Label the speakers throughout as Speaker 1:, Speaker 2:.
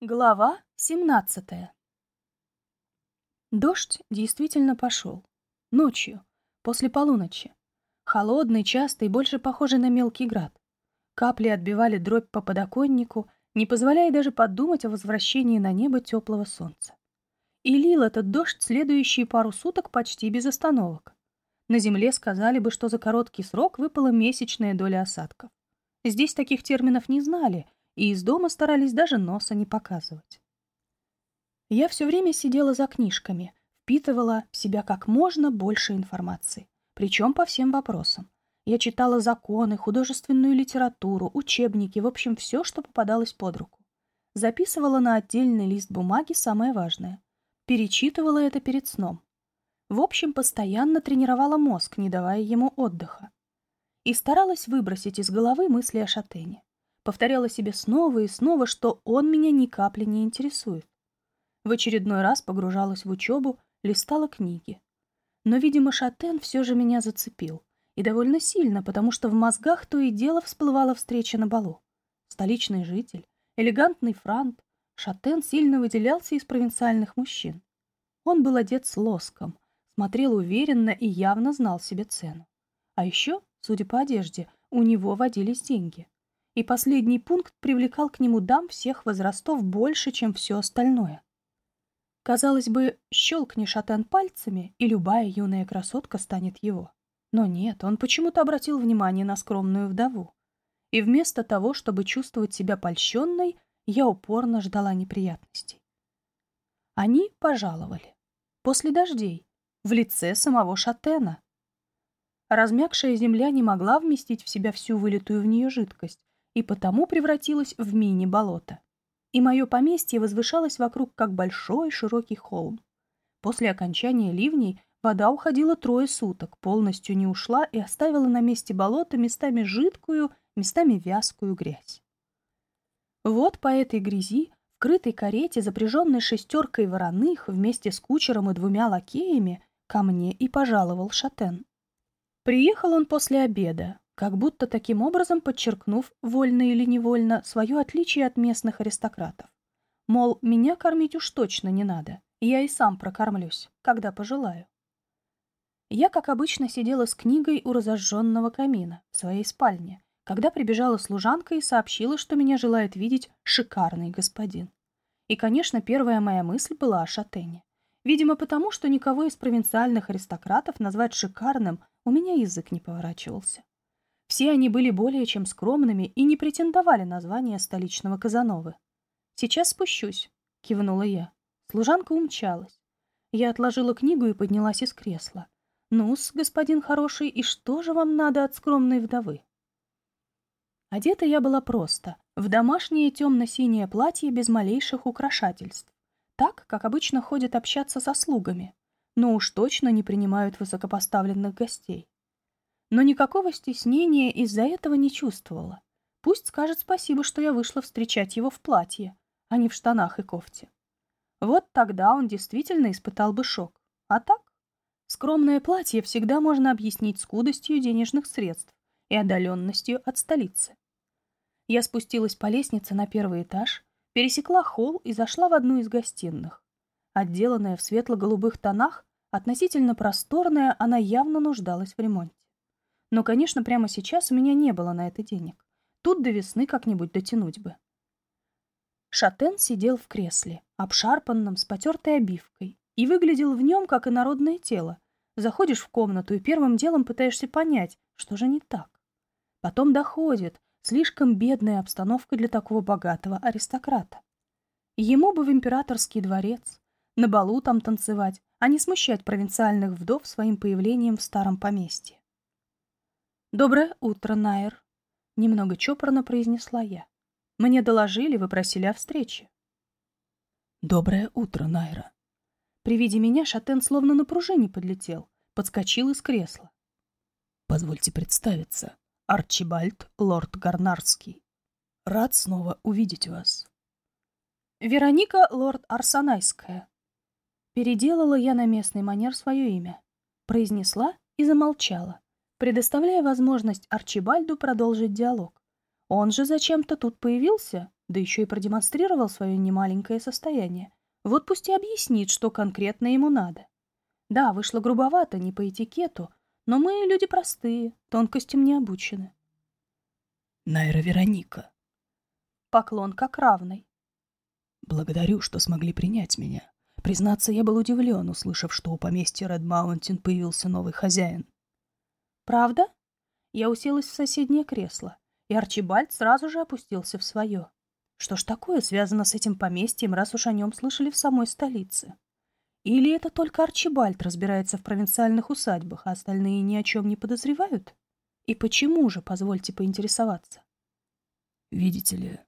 Speaker 1: Глава 17 Дождь действительно пошел. Ночью, после полуночи. Холодный, частый, больше похожий на мелкий град. Капли отбивали дробь по подоконнику, не позволяя даже подумать о возвращении на небо теплого солнца. И лил этот дождь следующие пару суток почти без остановок. На земле сказали бы, что за короткий срок выпала месячная доля осадков. Здесь таких терминов не знали — и из дома старались даже носа не показывать. Я все время сидела за книжками, впитывала в себя как можно больше информации, причем по всем вопросам. Я читала законы, художественную литературу, учебники, в общем, все, что попадалось под руку. Записывала на отдельный лист бумаги самое важное. Перечитывала это перед сном. В общем, постоянно тренировала мозг, не давая ему отдыха. И старалась выбросить из головы мысли о Шатене. Повторяла себе снова и снова, что он меня ни капли не интересует. В очередной раз погружалась в учебу, листала книги. Но, видимо, Шатен все же меня зацепил. И довольно сильно, потому что в мозгах то и дело всплывала встреча на балу. Столичный житель, элегантный франт, Шатен сильно выделялся из провинциальных мужчин. Он был одет с лоском, смотрел уверенно и явно знал себе цену. А еще, судя по одежде, у него водились деньги и последний пункт привлекал к нему дам всех возрастов больше, чем все остальное. Казалось бы, щелкни шатен пальцами, и любая юная красотка станет его. Но нет, он почему-то обратил внимание на скромную вдову. И вместо того, чтобы чувствовать себя польщенной, я упорно ждала неприятностей. Они пожаловали. После дождей. В лице самого Шатена. Размягшая земля не могла вместить в себя всю вылитую в нее жидкость, и потому превратилась в мини-болото. И мое поместье возвышалось вокруг как большой широкий холм. После окончания ливней вода уходила трое суток, полностью не ушла и оставила на месте болота местами жидкую, местами вязкую грязь. Вот по этой грязи, в крытой карете, запряженной шестеркой вороных, вместе с кучером и двумя лакеями, ко мне и пожаловал Шатен. Приехал он после обеда, как будто таким образом подчеркнув, вольно или невольно, свое отличие от местных аристократов. Мол, меня кормить уж точно не надо, я и сам прокормлюсь, когда пожелаю. Я, как обычно, сидела с книгой у разожженного камина в своей спальне, когда прибежала служанка и сообщила, что меня желает видеть шикарный господин. И, конечно, первая моя мысль была о Шатене. Видимо, потому, что никого из провинциальных аристократов назвать шикарным у меня язык не поворачивался. Все они были более чем скромными и не претендовали на звание столичного Казановы. «Сейчас спущусь», — кивнула я. Служанка умчалась. Я отложила книгу и поднялась из кресла. «Ну-с, господин хороший, и что же вам надо от скромной вдовы?» Одета я была просто, в домашнее темно-синее платье без малейших украшательств. Так, как обычно ходят общаться со слугами, но уж точно не принимают высокопоставленных гостей но никакого стеснения из-за этого не чувствовала. Пусть скажет спасибо, что я вышла встречать его в платье, а не в штанах и кофте. Вот тогда он действительно испытал бы шок. А так? Скромное платье всегда можно объяснить скудостью денежных средств и отдаленностью от столицы. Я спустилась по лестнице на первый этаж, пересекла холл и зашла в одну из гостиных. Отделанная в светло-голубых тонах, относительно просторная, она явно нуждалась в ремонте. Но, конечно, прямо сейчас у меня не было на это денег. Тут до весны как-нибудь дотянуть бы. Шатен сидел в кресле, обшарпанном, с потертой обивкой, и выглядел в нем, как инородное тело. Заходишь в комнату и первым делом пытаешься понять, что же не так. Потом доходит, слишком бедная обстановка для такого богатого аристократа. Ему бы в императорский дворец, на балу там танцевать, а не смущать провинциальных вдов своим появлением в старом поместье. «Доброе утро, Найер», — немного чопорно произнесла я. «Мне доложили, вы просили о встрече».
Speaker 2: «Доброе утро, Найра».
Speaker 1: При виде меня Шатен словно на пружине подлетел, подскочил из кресла.
Speaker 2: «Позвольте представиться. Арчибальд, лорд Гарнарский. Рад снова увидеть вас».
Speaker 1: «Вероника, лорд Арсанайская». Переделала я на местный манер свое имя. Произнесла и замолчала предоставляя возможность Арчибальду продолжить диалог. Он же зачем-то тут появился, да еще и продемонстрировал свое немаленькое состояние. Вот пусть и объяснит, что конкретно ему надо. Да, вышло грубовато, не по этикету, но мы люди простые, тонкостям не обучены.
Speaker 2: Найра Вероника.
Speaker 1: Поклон как равный.
Speaker 2: Благодарю, что смогли принять меня. Признаться, я был удивлен, услышав, что у поместья Ред Маунтин появился новый хозяин.
Speaker 1: Правда? Я уселась в соседнее кресло, и Арчибальд сразу же опустился в свое. Что ж такое связано с этим поместьем, раз уж о нем слышали в самой столице? Или это только Арчибальд разбирается в провинциальных усадьбах, а остальные ни о чем не подозревают? И почему же, позвольте поинтересоваться?
Speaker 2: Видите ли...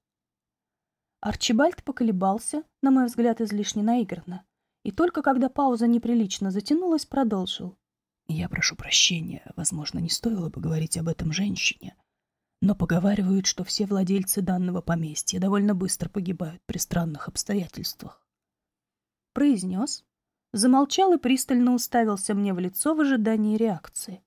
Speaker 1: Арчибальд поколебался, на мой взгляд, излишне наигранно, и только когда пауза неприлично затянулась, продолжил.
Speaker 2: Я прошу прощения, возможно, не стоило бы говорить об этом женщине, но поговаривают, что все владельцы данного поместья довольно быстро погибают при странных обстоятельствах.
Speaker 1: Произнес, замолчал и пристально уставился мне в лицо в ожидании реакции.